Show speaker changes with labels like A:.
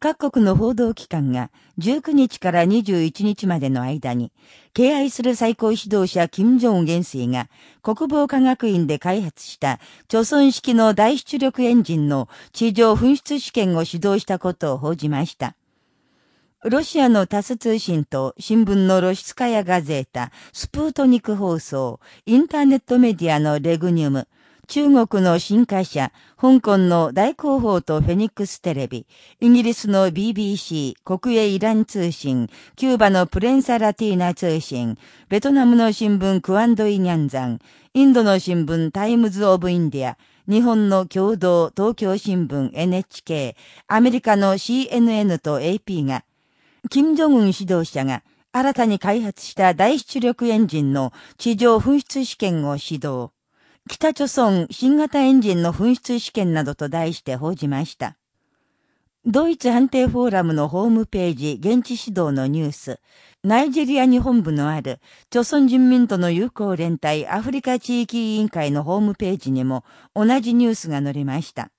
A: 各国の報道機関が19日から21日までの間に、敬愛する最高指導者金正恩元帥が国防科学院で開発した貯村式の大出力エンジンの地上噴出試験を指導したことを報じました。ロシアのタス通信と新聞のロシツカヤガゼータ、スプートニク放送、インターネットメディアのレグニウム、中国の新華社、香港の大広報とフェニックステレビ、イギリスの BBC、国営イラン通信、キューバのプレンサラティーナ通信、ベトナムの新聞クワンドイニャンザン、インドの新聞タイムズ・オブ・インディア、日本の共同東京新聞 NHK、アメリカの CNN と AP が、金正恩指導者が新たに開発した大出力エンジンの地上噴出試験を指導。北朝鮮新型エンジンの噴出試験などと題して報じました。ドイツ判定フォーラムのホームページ現地指導のニュース、ナイジェリアに本部のある、朝鮮人民との友好連帯アフリカ地域委員会のホームページにも同じニュースが載りました。